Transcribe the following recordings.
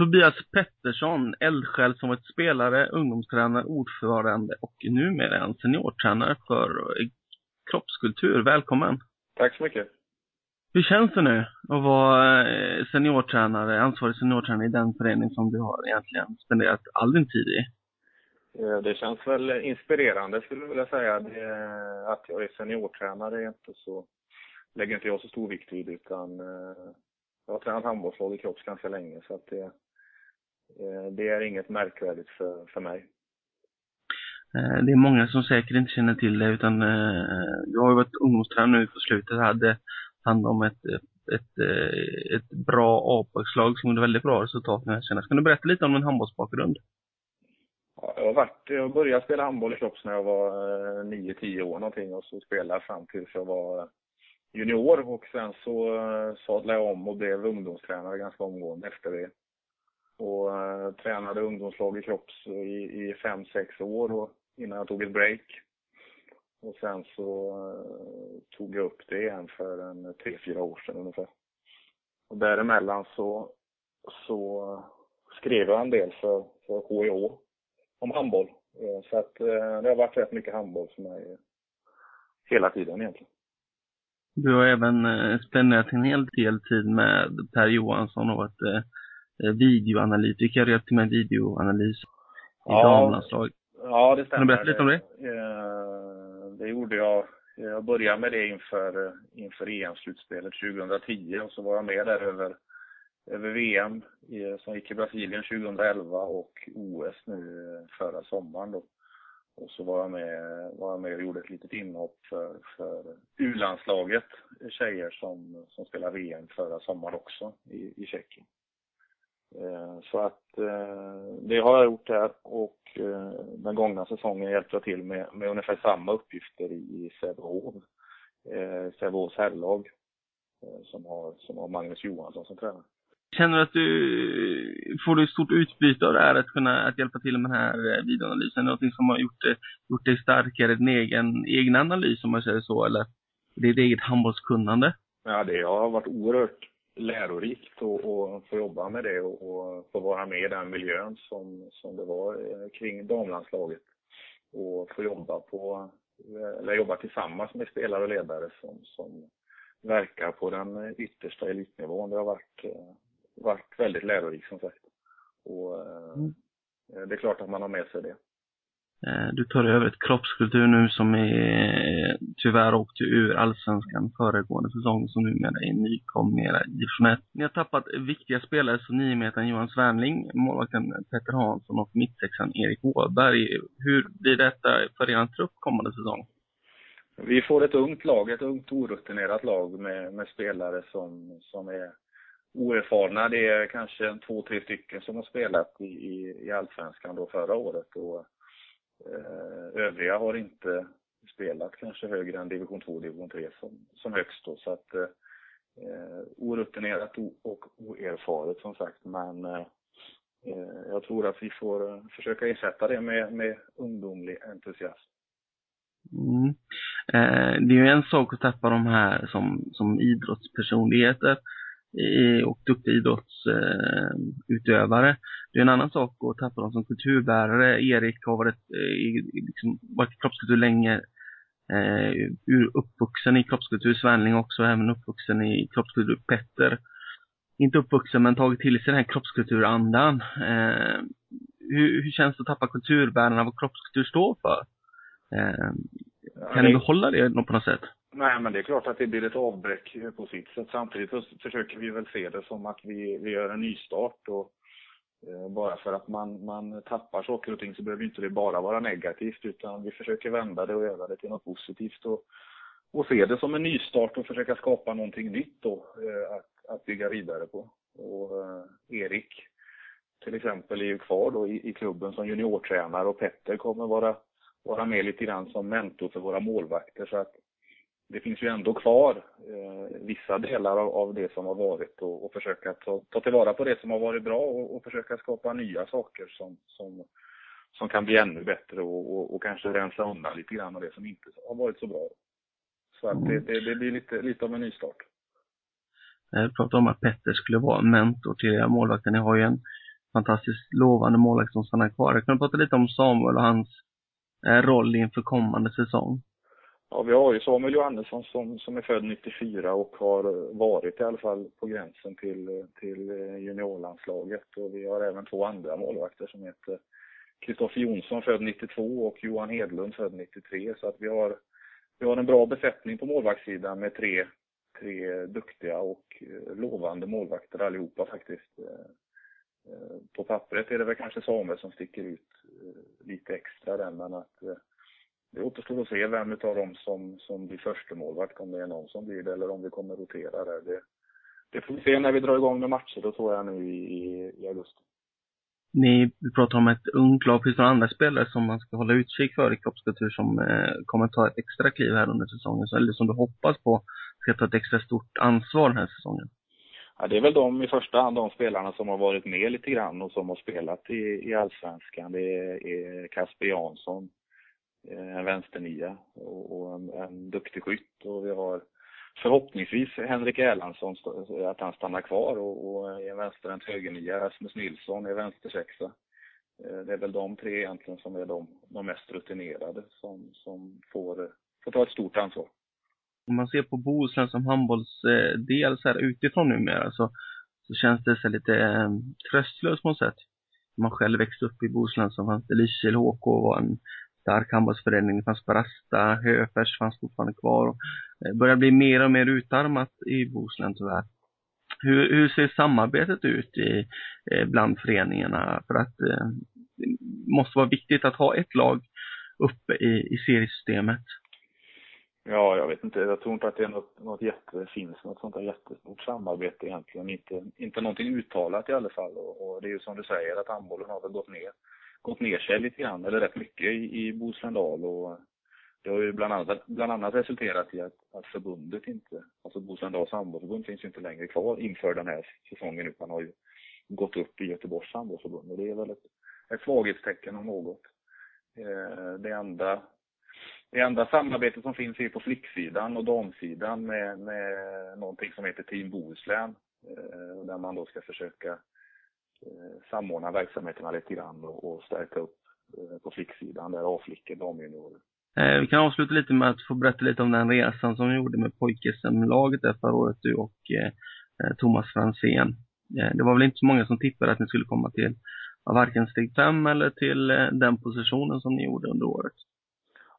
Tobias Pettersson, eldsjäl som varit spelare, ungdomstränare, ordförande och numera en seniortränare för kroppskultur. Välkommen! Tack så mycket! Hur känns det nu att vara eh, seniortränare, ansvarig seniortränare i den förening som du har egentligen spenderat all din tid i? Eh, det känns väl inspirerande skulle jag vilja säga. Att jag är seniortränare är inte så, lägger inte jag så stor vikt vid utan eh, jag har tränat handbollslag i kropps ganska länge så att det, det är inget märkvärdigt för, för mig. Det är många som säkert inte känner till det utan du har ju varit ungdomstränare nu på slutet, hade hand om ett, ett, ett, bra A-lag som gjorde väldigt bra resultat den här senast. Kan du berätta lite om din handbollsbakgrund? Ja, jag, har varit, jag började spela handboll i Kropps när jag var 9-10 eh, år någonting och så spelade jag fram tills jag var junior och sen så eh, sadlade jag om och blev ungdomstränare ganska omgående efter det. Och eh, tränade ungdomslag i Kropps i, i fem, sex år och innan jag tog ett break. Och sen så eh, tog jag upp det igen för en tre, fyra år sedan ungefär. Och däremellan så, så skrev jag en del för, för HIH om handboll. Eh, så att det har varit rätt mycket handboll för mig hela tiden egentligen. Du har även spenderat en hel del tid med Per Johansson och varit videoanalytiker, hjälpt till med videoanalys i ja, damlandslag. Ja, det stämmer. Kan du berätta lite om det? det gjorde jag. Jag började med det inför, inför EM-slutspelet 2010 och så var jag med där över, över VM som gick i Brasilien 2011 och OS nu förra sommaren då. Och så var jag med, var jag med och gjorde ett litet inhopp för, för U-landslaget, tjejer som, som spelar VM förra sommaren också i, i Tjeckien. Eh, så att eh, det har jag gjort där och eh, den gångna säsongen hjälpte jag till med, med ungefär samma uppgifter i Sävehof. Sävehofs herrlag som har, som har Magnus Johansson som tränare. Känner du att du får du stort utbyte av det här att kunna att hjälpa till med den här videoanalysen? Någonting som har gjort, gjort dig starkare, din egen, egen analys om man säger så, eller ditt eget handbollskunnande? Ja, det har varit oerhört lärorikt att få jobba med det och, och få vara med i den miljön som, som det var eh, kring damlandslaget. Och få jobba på, eller jobba tillsammans med spelare och ledare som, som verkar på den yttersta elitnivån. Det har varit, eh, varit väldigt lärorikt som sagt. Och eh, mm. det är klart att man har med sig det. Eh, du tar över ett kroppskultur nu som är tyvärr åkte ur allsvenskan föregående säsong som numera är nykomlingar i IFK Ni har tappat viktiga spelare som niometern Johan Svärnling, målvakten Petter Hansson och mittsexan Erik Åberg. Hur blir detta för er trupp kommande säsong? Vi får ett ungt lag, ett ungt orutinerat lag med, med spelare som, som är oerfarna. Det är kanske två, tre stycken som har spelat i, i, i allsvenskan då förra året. Och Eh, övriga har inte spelat kanske högre än division 2 division 3 som, som högst då. Så att eh, orutinerat och oerfaret som sagt. Men eh, eh jag tror att vi får eh, försöka ersätta det med, med ungdomlig entusiasm. Mm. Eh, det är ju en sak att tappa de här som, som idrottspersonligheter och duktiga idrottsutövare. Det är en annan sak att tappa dem som kulturbärare. Erik har varit, eh, liksom, varit i kroppskultur länge. Eh, uppvuxen i kroppskultur, Svenling också, även uppvuxen i kroppskultur. Petter, inte uppvuxen men tagit till sig den här kroppskulturandan. Eh, hur, hur känns det att tappa kulturbärarna, vad kroppskultur står för? Eh, kan ni behålla det på något sätt? Nej, men det är klart att det blir ett avbräck på sitt sätt. Samtidigt försöker vi väl se det som att vi, vi gör en nystart och eh, bara för att man, man tappar saker och ting så behöver inte det bara vara negativt utan vi försöker vända det och göra det till något positivt och, och se det som en nystart och försöka skapa någonting nytt då eh, att, att bygga vidare på. Och eh, Erik till exempel är ju kvar då i, i klubben som juniortränare och Petter kommer vara, vara med lite grann som mentor för våra målvakter så att det finns ju ändå kvar eh, vissa delar av, av, det som har varit och, och försöka ta, ta tillvara på det som har varit bra och, och försöka skapa nya saker som, som, som kan bli ännu bättre och, och, och, kanske rensa undan lite grann av det som inte har varit så bra. Så att det, det, det blir lite, lite av en nystart. Jag eh, pratade om att Petter skulle vara mentor till målvakten. målvakter. Ni har ju en fantastiskt lovande målvakt som stannar kvar. Jag kan prata lite om Samuel och hans eh, roll inför kommande säsong. Ja, vi har ju Samuel Johannesson som, som är född 94 och har varit i alla fall på gränsen till, till juniorlandslaget. Och vi har även två andra målvakter som heter Kristoffer Jonsson född 92 och Johan Hedlund född 93. Så att vi har, vi har en bra besättning på målvaktssidan med tre, tre duktiga och eh, lovande målvakter allihopa faktiskt. Eh, eh, på pappret är det väl kanske Samuel som sticker ut lite extra där, men att det återstår att se vem av dem som, som blir första målvakt om det är någon som blir det eller om vi kommer rotera där. Det, det får vi se när vi drar igång med matcher, då tror jag nu i, i, augusti. Ni pratar om ett ungt lag. Finns det några andra spelare som man ska hålla utkik för i kroppskultur som eh, kommer ta ett extra kliv här under säsongen? Eller som du hoppas på ska ta ett extra stort ansvar den här säsongen? Ja, det är väl de i första hand de spelarna som har varit med lite grann och som har spelat i, i allsvenskan. Det är, är Kasper Jansson, Eh, en vänsternia och, och en, en duktig skytt. Och vi har förhoppningsvis Henrik Erlandsson, att han stannar kvar och, och är vänsterhänt högernia. Rasmus Nilsson är vänstersexa. Eh, det är väl de tre egentligen som är de, de mest rutinerade som, som får, får ta ett stort ansvar. Om man ser på Bohuslän som handbollsdel så här utifrån numera så, så känns det så lite eh, tröstlöst på något sätt. Man själv växte upp i Bohuslän som fanns det Lysekil HK var en stark handbollsförening. Det fanns Brasta, Höfers fanns fortfarande kvar. Det eh, börjar bli mer och mer utarmat i Bohuslän tyvärr. Hur, hur ser samarbetet ut i, eh, bland föreningarna? För att eh, det måste vara viktigt att ha ett lag uppe i, i seriesystemet. Ja, jag vet inte. Jag tror inte att det är något, något jätte, finns något sånt där jättestort samarbete egentligen. Inte, inte någonting uttalat i alla fall. Och, och det är ju som du säger att handbollen har väl gått ner gått ner sig lite grann, eller rätt mycket i, i Bohuslän-Dal och det har ju bland annat, bland annat resulterat i att, att förbundet inte, alltså Bohuslän-Dals handbollsförbund finns ju inte längre kvar inför den här säsongen utan har ju gått upp i Göteborgs handbollsförbund och det är väl ett, ett svaghetstecken om något. Eh, det enda det enda samarbetet som finns är på flicksidan och damsidan med, med någonting som heter Team Bohuslän. Eh, där man då ska försöka samordna verksamheterna lite grann och, och stärka upp eh, på flicksidan, där A-flickor, damjuniorer. Eh, vi kan avsluta lite med att få berätta lite om den resan som vi gjorde med pojk-SM-laget där förra året, du och eh, Thomas Franzén. Eh, det var väl inte så många som tippade att ni skulle komma till varken steg fem eller till eh, den positionen som ni gjorde under året.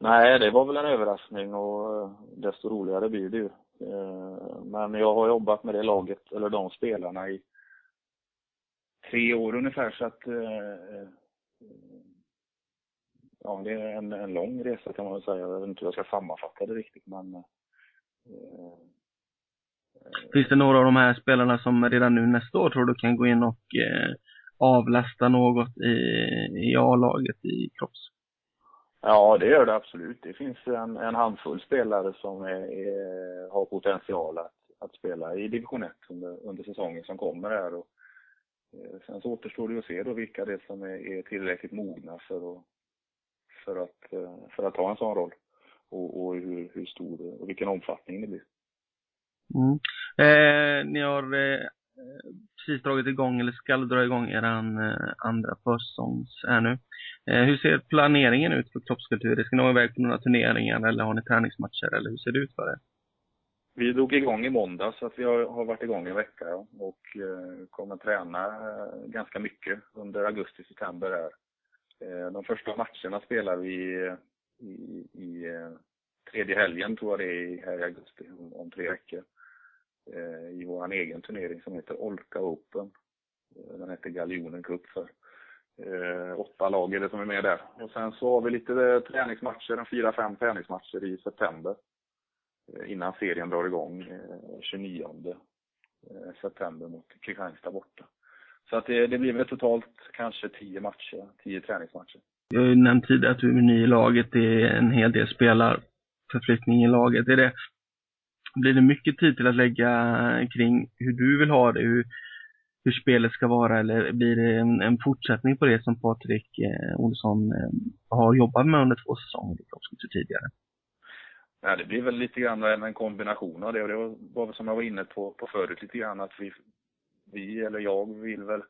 Nej, det var väl en överraskning och desto roligare blir det ju. Men jag har jobbat med det laget, eller de spelarna i tre år ungefär så att eh, eh, ja, det är en, en lång resa kan man väl säga. Jag vet inte hur jag ska sammanfatta det riktigt men eh, Finns det några av de här spelarna som redan nu nästa år tror du kan gå in och eh, avlasta något i, i A-laget i Kropps? Ja, det gör det absolut. Det finns en, en handfull spelare som är, är, har potential att, att spela i division 1 under, under säsongen som kommer här. Och, Eh, Eh, sen så återstår det att se då vilka det är som är, är tillräckligt mogna för att, för att, eh, för att ta en sån roll. Och, och hur, hur stor och vilken omfattning det blir. Mm. Eh, ni har eh, precis dragit igång, eller ska dra igång er eh, andra försäsongs här nu. Eh, hur ser planeringen ut för kroppskultur? Ska ni iväg på några turneringar eller har ni träningsmatcher eller hur ser det ut för er? Vi drog igång i måndag så att vi har, har varit igång en vecka och eh, kommer träna eh, ganska mycket under augusti-september här. Eh, de första matcherna spelar vi i, i eh, tredje helgen tror jag det är här i augusti om, om tre veckor. Eh, I vår egen turnering som heter Olka Open. Eh, den heter Galjonen Cup för eh, åtta lag är det som är med där. Och sen så har vi lite eh, träningsmatcher, en fyra, fem träningsmatcher i september. Eh, innan serien drar igång eh, 29 eh, september mot Kristianstad borta. Så att det, det blir väl totalt kanske 10 matcher, 10 träningsmatcher. Jag har ju nämnt tidigare att du är ny i laget. Det är en hel del spelarförflyttning i laget. Är det, blir det mycket tid till att lägga kring hur du vill ha det, hur, hur spelet ska vara eller blir det en, en fortsättning på det som Patrik eh, Olsson eh, har jobbat med under två säsonger i tidigare? Ja, det blir väl lite grann en kombination av det och det var, var som jag var inne på, på förut lite grann att vi, vi eller jag vill väl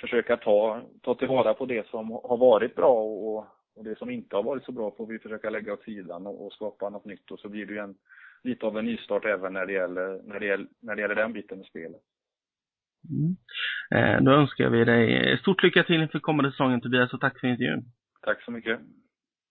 försöka ta, ta tillvara på det som har varit bra och, och det som inte har varit så bra får vi försöka lägga åt sidan och, och skapa något nytt och så blir det ju en, lite av en nystart även när det gäller, när det gäller, när det gäller den biten med spelet. Mm. Eh, då önskar vi dig stort lycka till inför kommande säsongen Tobias och tack för intervjun. Tack så mycket.